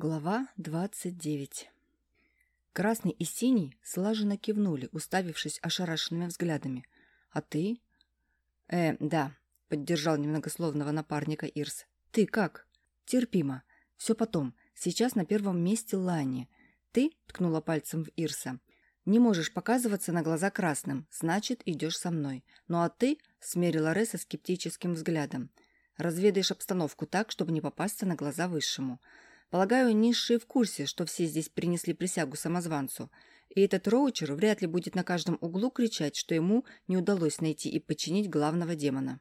Глава 29 Красный и синий слаженно кивнули, уставившись ошарашенными взглядами. «А ты?» «Э, да», — поддержал немногословного напарника Ирс. «Ты как?» «Терпимо. Все потом. Сейчас на первом месте Лани. Ты?» — ткнула пальцем в Ирса. «Не можешь показываться на глаза красным, значит, идешь со мной. Ну а ты?» — смерила Реса скептическим взглядом. «Разведаешь обстановку так, чтобы не попасться на глаза высшему». Полагаю, низшие в курсе, что все здесь принесли присягу самозванцу, и этот Роучер вряд ли будет на каждом углу кричать, что ему не удалось найти и подчинить главного демона.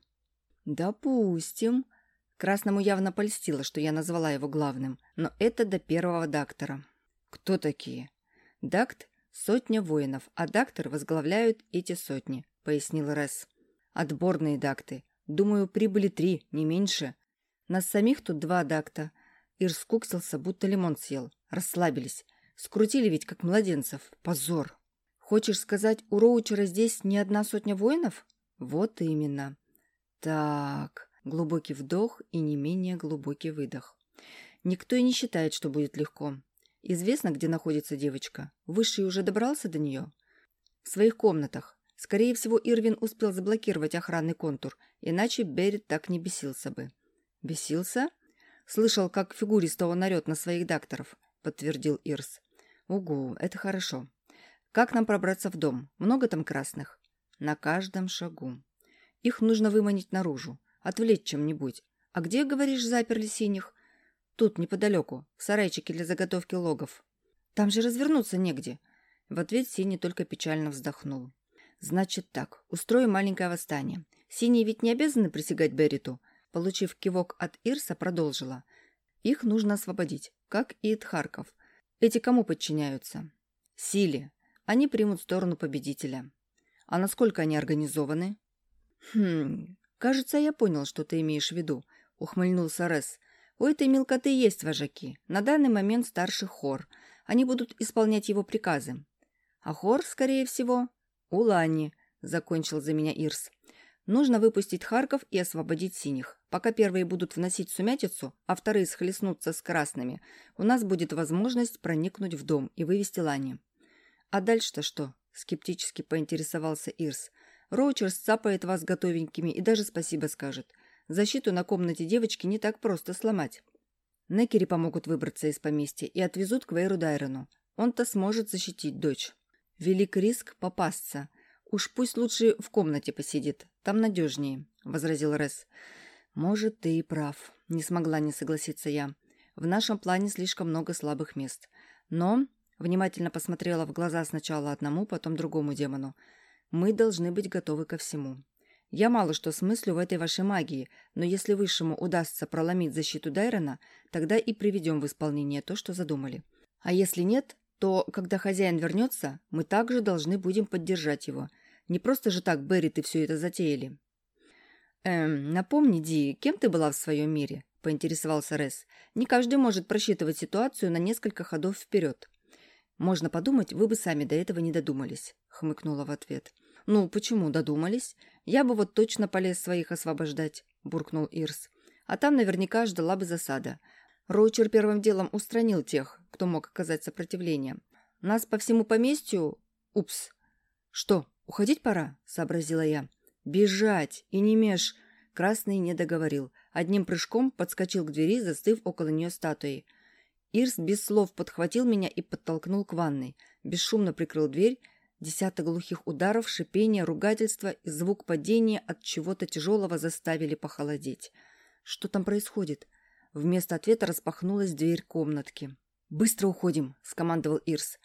«Допустим». Красному явно польстило, что я назвала его главным, но это до первого дактора. «Кто такие?» «Дакт — сотня воинов, а дактор возглавляют эти сотни», — пояснил Ресс. «Отборные дакты. Думаю, прибыли три, не меньше. Нас самих тут два дакта — Ир скуксился, будто лимон съел. Расслабились. Скрутили ведь, как младенцев. Позор. Хочешь сказать, у Роучера здесь не одна сотня воинов? Вот именно. Так, глубокий вдох и не менее глубокий выдох. Никто и не считает, что будет легко. Известно, где находится девочка. Высший уже добрался до нее? В своих комнатах. Скорее всего, Ирвин успел заблокировать охранный контур, иначе Берет так не бесился бы. Бесился? Слышал, как фигуристо он на своих докторов», — подтвердил Ирс. «Угу, это хорошо. Как нам пробраться в дом? Много там красных?» «На каждом шагу. Их нужно выманить наружу, отвлечь чем-нибудь. А где, говоришь, заперли синих?» «Тут, неподалеку, в сарайчике для заготовки логов. Там же развернуться негде». В ответ Синий только печально вздохнул. «Значит так, устрою маленькое восстание. Синие ведь не обязаны присягать Берриту, Получив кивок от Ирса, продолжила. Их нужно освободить, как и Тхарков. Эти кому подчиняются? Силе. Они примут сторону победителя. А насколько они организованы? Хм, кажется, я понял, что ты имеешь в виду, ухмыльнулся Рес. У этой мелкоты есть вожаки. На данный момент старший хор. Они будут исполнять его приказы. А хор, скорее всего, у Лани, закончил за меня Ирс. Нужно выпустить Харков и освободить синих. Пока первые будут вносить сумятицу, а вторые схлестнутся с красными, у нас будет возможность проникнуть в дом и вывести Лани. А дальше-то что? Скептически поинтересовался Ирс. Роучер сцапает вас готовенькими и даже спасибо скажет. Защиту на комнате девочки не так просто сломать. Некери помогут выбраться из поместья и отвезут к Вейру Дайрону. Он-то сможет защитить дочь. Велик риск попасться. Уж пусть лучше в комнате посидит. Там надежнее, — возразил Рес. «Может, ты и прав. Не смогла не согласиться я. В нашем плане слишком много слабых мест. Но...» Внимательно посмотрела в глаза сначала одному, потом другому демону. «Мы должны быть готовы ко всему. Я мало что смыслю в этой вашей магии, но если Высшему удастся проломить защиту Дайрона, тогда и приведем в исполнение то, что задумали. А если нет, то, когда хозяин вернется, мы также должны будем поддержать его. Не просто же так Берри ты все это затеяли». «Эм, напомни, Ди, кем ты была в своем мире?» – поинтересовался Рес. «Не каждый может просчитывать ситуацию на несколько ходов вперед». «Можно подумать, вы бы сами до этого не додумались», – хмыкнула в ответ. «Ну, почему додумались? Я бы вот точно полез своих освобождать», – буркнул Ирс. «А там наверняка ждала бы засада. Роучер первым делом устранил тех, кто мог оказать сопротивление. Нас по всему поместью... Упс. Что, уходить пора?» – сообразила я. «Бежать! И не меж!» Красный не договорил. Одним прыжком подскочил к двери, застыв около нее статуей. Ирс без слов подхватил меня и подтолкнул к ванной. Бесшумно прикрыл дверь. Десяток глухих ударов, шипение, ругательство и звук падения от чего-то тяжелого заставили похолодеть. Что там происходит? Вместо ответа распахнулась дверь комнатки. «Быстро уходим!» – скомандовал Ирс.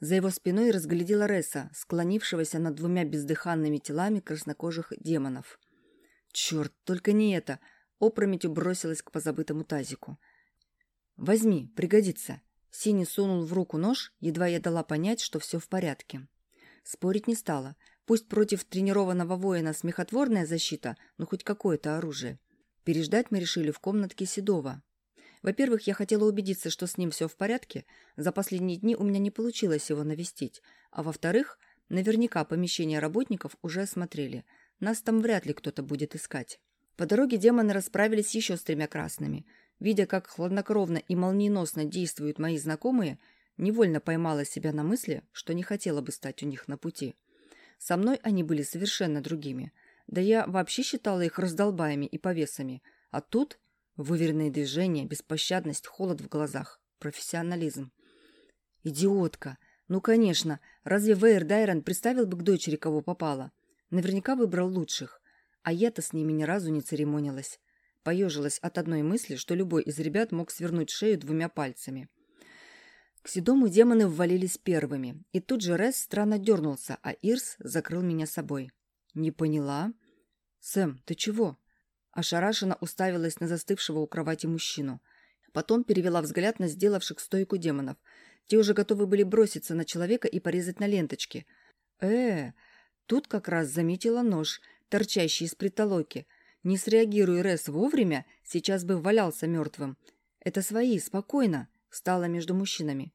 За его спиной разглядела Ресса, склонившегося над двумя бездыханными телами краснокожих демонов. «Черт, только не это!» Опрометью бросилась к позабытому тазику. «Возьми, пригодится!» Синий сунул в руку нож, едва я дала понять, что все в порядке. Спорить не стала. Пусть против тренированного воина смехотворная защита, но хоть какое-то оружие. Переждать мы решили в комнатке Седова, во-первых, я хотела убедиться, что с ним все в порядке. За последние дни у меня не получилось его навестить. А во-вторых, наверняка помещение работников уже осмотрели. Нас там вряд ли кто-то будет искать. По дороге демоны расправились еще с тремя красными. видя, как хладнокровно и молниеносно действуют мои знакомые, невольно поймала себя на мысли, что не хотела бы стать у них на пути. Со мной они были совершенно другими. Да я вообще считала их раздолбаями и повесами. А тут выверенные движения, беспощадность, холод в глазах, профессионализм. Идиотка! Ну, конечно, разве Вейер Дайрон представил бы к дочери, кого попало? Наверняка выбрал лучших. А я-то с ними ни разу не церемонилась. Поежилась от одной мысли, что любой из ребят мог свернуть шею двумя пальцами. К седому демоны ввалились первыми, и тут же Рес странно дернулся, а Ирс закрыл меня собой. «Не поняла?» «Сэм, ты чего?» Ошарашенно уставилась на застывшего у кровати мужчину. Потом перевела взгляд на сделавших стойку демонов. Те уже готовы были броситься на человека и порезать на ленточки. э Тут как раз заметила нож, торчащий из притолоки. Не среагируя Рес вовремя, сейчас бы валялся мертвым. «Это свои, спокойно!» Стала между мужчинами.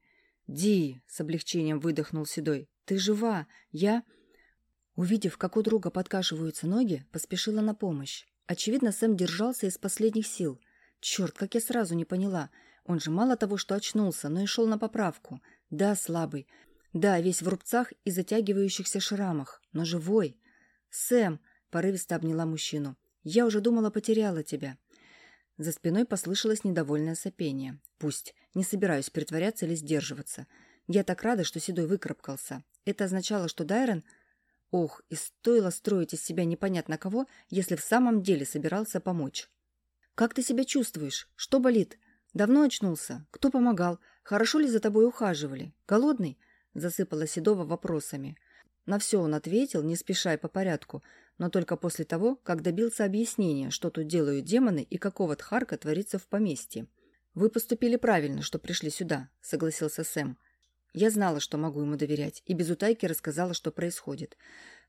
«Ди!» — с облегчением выдохнул Седой. «Ты жива! Я...» Увидев, как у друга подкашиваются ноги, поспешила на помощь. Очевидно, Сэм держался из последних сил. Черт, как я сразу не поняла. Он же мало того, что очнулся, но и шел на поправку. Да, слабый. Да, весь в рубцах и затягивающихся шрамах, но живой. «Сэм!» — порывисто обняла мужчину. «Я уже думала, потеряла тебя». За спиной послышалось недовольное сопение. «Пусть. Не собираюсь притворяться или сдерживаться. Я так рада, что Седой выкарабкался. Это означало, что Дайрон... Ох, и стоило строить из себя непонятно кого, если в самом деле собирался помочь. «Как ты себя чувствуешь? Что болит? Давно очнулся? Кто помогал? Хорошо ли за тобой ухаживали? Голодный?» Засыпала Седова вопросами. На все он ответил, не спеша и по порядку, но только после того, как добился объяснения, что тут делают демоны и какого тхарка творится в поместье. «Вы поступили правильно, что пришли сюда», — согласился Сэм. Я знала, что могу ему доверять, и без утайки рассказала, что происходит.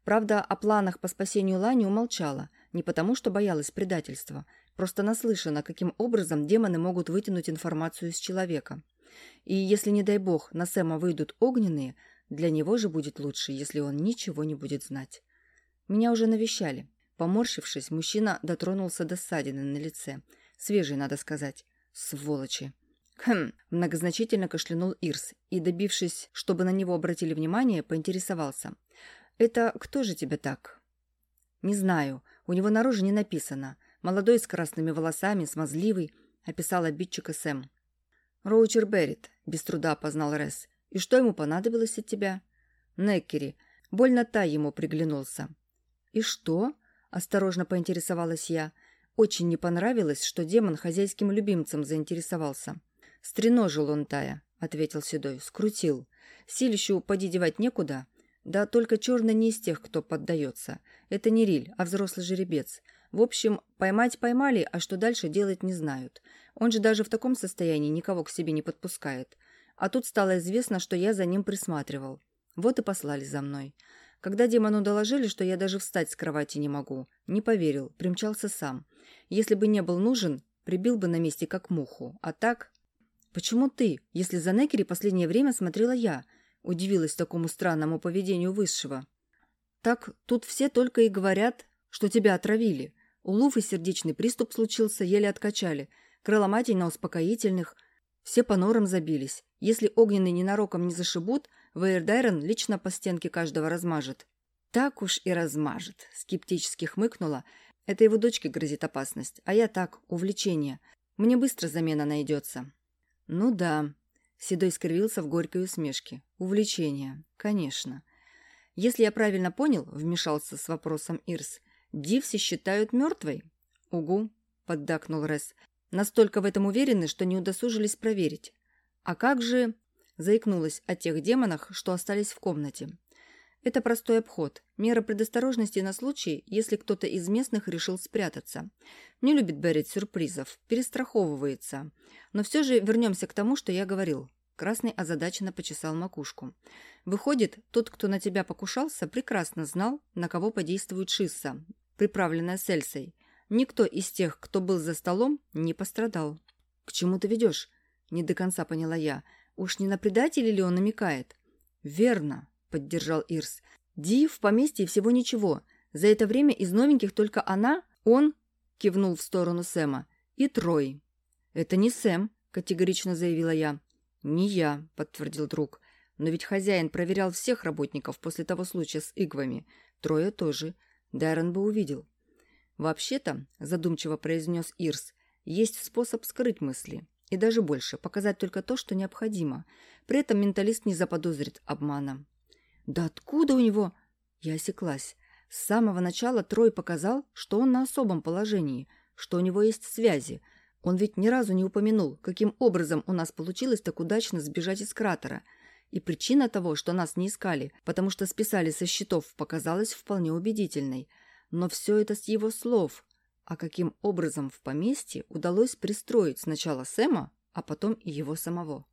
Правда, о планах по спасению Лани умолчала, не потому, что боялась предательства, просто наслышана, каким образом демоны могут вытянуть информацию из человека. И если, не дай бог, на Сэма выйдут огненные, для него же будет лучше, если он ничего не будет знать. Меня уже навещали. Поморщившись, мужчина дотронулся до ссадины на лице. Свежий, надо сказать. Сволочи. Хм, многозначительно кашлянул Ирс и, добившись, чтобы на него обратили внимание, поинтересовался. «Это кто же тебя так?» «Не знаю. У него на роже не написано. Молодой с красными волосами, смазливый», — описал обидчика Сэм. «Роучер Беррит», — без труда опознал Рес. «И что ему понадобилось от тебя?» «Неккери. Больно та ему приглянулся». «И что?» – осторожно поинтересовалась я. Очень не понравилось, что демон хозяйским любимцем заинтересовался. «Стреножил он Тая», – ответил Седой. «Скрутил. Силищу поди девать некуда. Да только черный не из тех, кто поддается. Это не Риль, а взрослый жеребец. В общем, поймать поймали, а что дальше делать не знают. Он же даже в таком состоянии никого к себе не подпускает. А тут стало известно, что я за ним присматривал. Вот и послали за мной. Когда демону доложили, что я даже встать с кровати не могу, не поверил, примчался сам. Если бы не был нужен, прибил бы на месте как муху. А так... «Почему ты, если за Некери последнее время смотрела я?» Удивилась такому странному поведению высшего. «Так тут все только и говорят, что тебя отравили. У Луфы сердечный приступ случился, еле откачали. Крыломатей на успокоительных. Все по норам забились. Если огненные ненароком не зашибут, Вейердайрон лично по стенке каждого размажет. Так уж и размажет, скептически хмыкнула. Это его дочке грозит опасность, а я так, увлечение. Мне быстро замена найдется. Ну да, Седой скривился в горькой усмешке. Увлечение, конечно. Если я правильно понял, вмешался с вопросом Ирс, Дивси считают мертвой? Угу, поддакнул Рес. Настолько в этом уверены, что не удосужились проверить. А как же... Заикнулась о тех демонах, что остались в комнате. Это простой обход, мера предосторожности на случай, если кто-то из местных решил спрятаться. Не любит Берет сюрпризов, перестраховывается. Но все же вернемся к тому, что я говорил. Красный озадаченно почесал макушку. Выходит, тот, кто на тебя покушался, прекрасно знал, на кого подействует шисса, приправленная с Эльсой. Никто из тех, кто был за столом, не пострадал. «К чему ты ведешь?» Не до конца поняла я. Уж не на предателя ли он намекает? Верно, поддержал Ирс. Ди в поместье всего ничего. За это время из новеньких только она, он, кивнул в сторону Сэма, и Трой. «Это не Сэм», — категорично заявила я. «Не я», — подтвердил друг. «Но ведь хозяин проверял всех работников после того случая с игвами. Трое тоже. Дайрон бы увидел». «Вообще-то», — задумчиво произнес Ирс, — «есть способ скрыть мысли. И даже больше, показать только то, что необходимо. При этом менталист не заподозрит обмана. «Да откуда у него?» Я осеклась. С самого начала Трой показал, что он на особом положении, что у него есть связи. Он ведь ни разу не упомянул, каким образом у нас получилось так удачно сбежать из кратера. И причина того, что нас не искали, потому что списали со счетов, показалась вполне убедительной. Но все это с его слов. А каким образом в поместье удалось пристроить сначала Сэма, а потом и его самого?